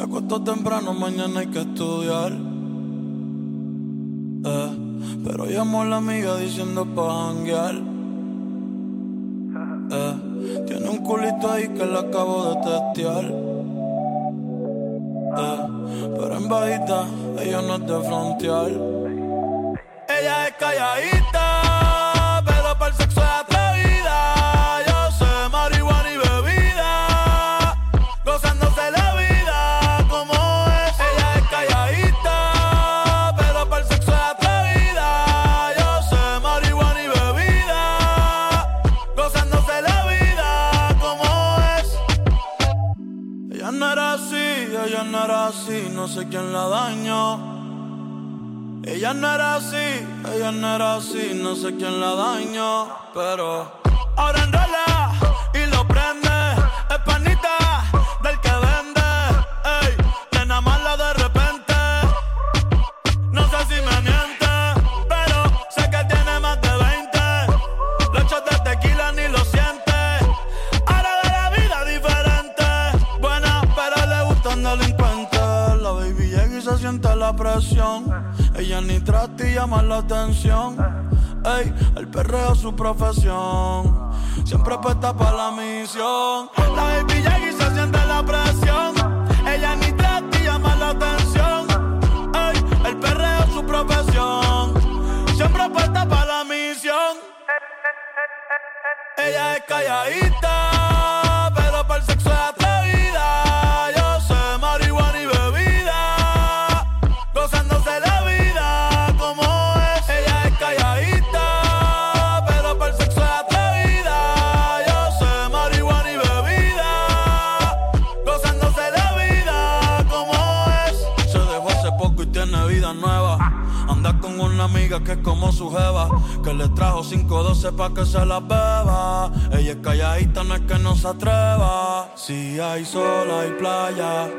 acuesto temprano, mañana hay que estudiar. Eh, pero llamó a la amiga diciendo pa' janguear. Eh, tiene un culito ahí que le acabo de testear. Eh, pero en bajita, ella no es de frontear. Ella es calladita, Ella no era así, ella no era así, no sé quién la dañó. Ella no era así, ella no era así, no sé quién la dañó, pero ahora enrola y se siente la presión. Ella ni trata y llama la atención. Ey, el perreo es su profesión. Siempre puesta para la misión. La baby llega y se siente la presión. Ella ni trata y llama la atención. Ey, el perreo es su profesión. Siempre puesta para la misión. Ella es calladita, amiga que es como su jeva, que le trajo 512 pa' que se la beba. Ella es calladita, no es que no se atreva. Si hay sol, hay playa.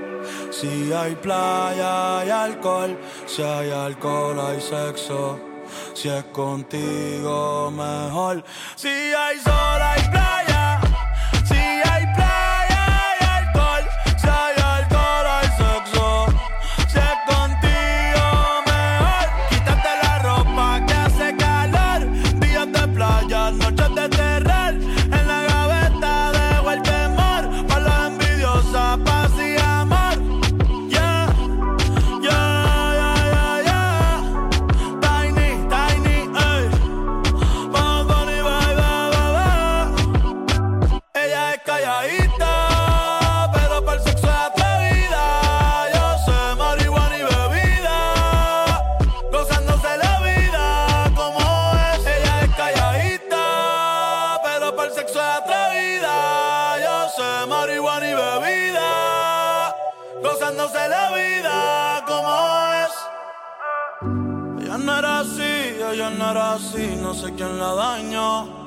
Si hay playa, hay alcohol. Si hay alcohol, hay sexo. Si es contigo, mejor. Si hay sol, calladita, pero para el sexo es atrevida. Yo sé marihuana y bebida, gozándose la vida como es. Ella es calladita, pero para el sexo es atrevida. Yo sé marihuana y bebida, gozándose la vida como es. Ella no era así, ella no era así, no sé quién la dañó.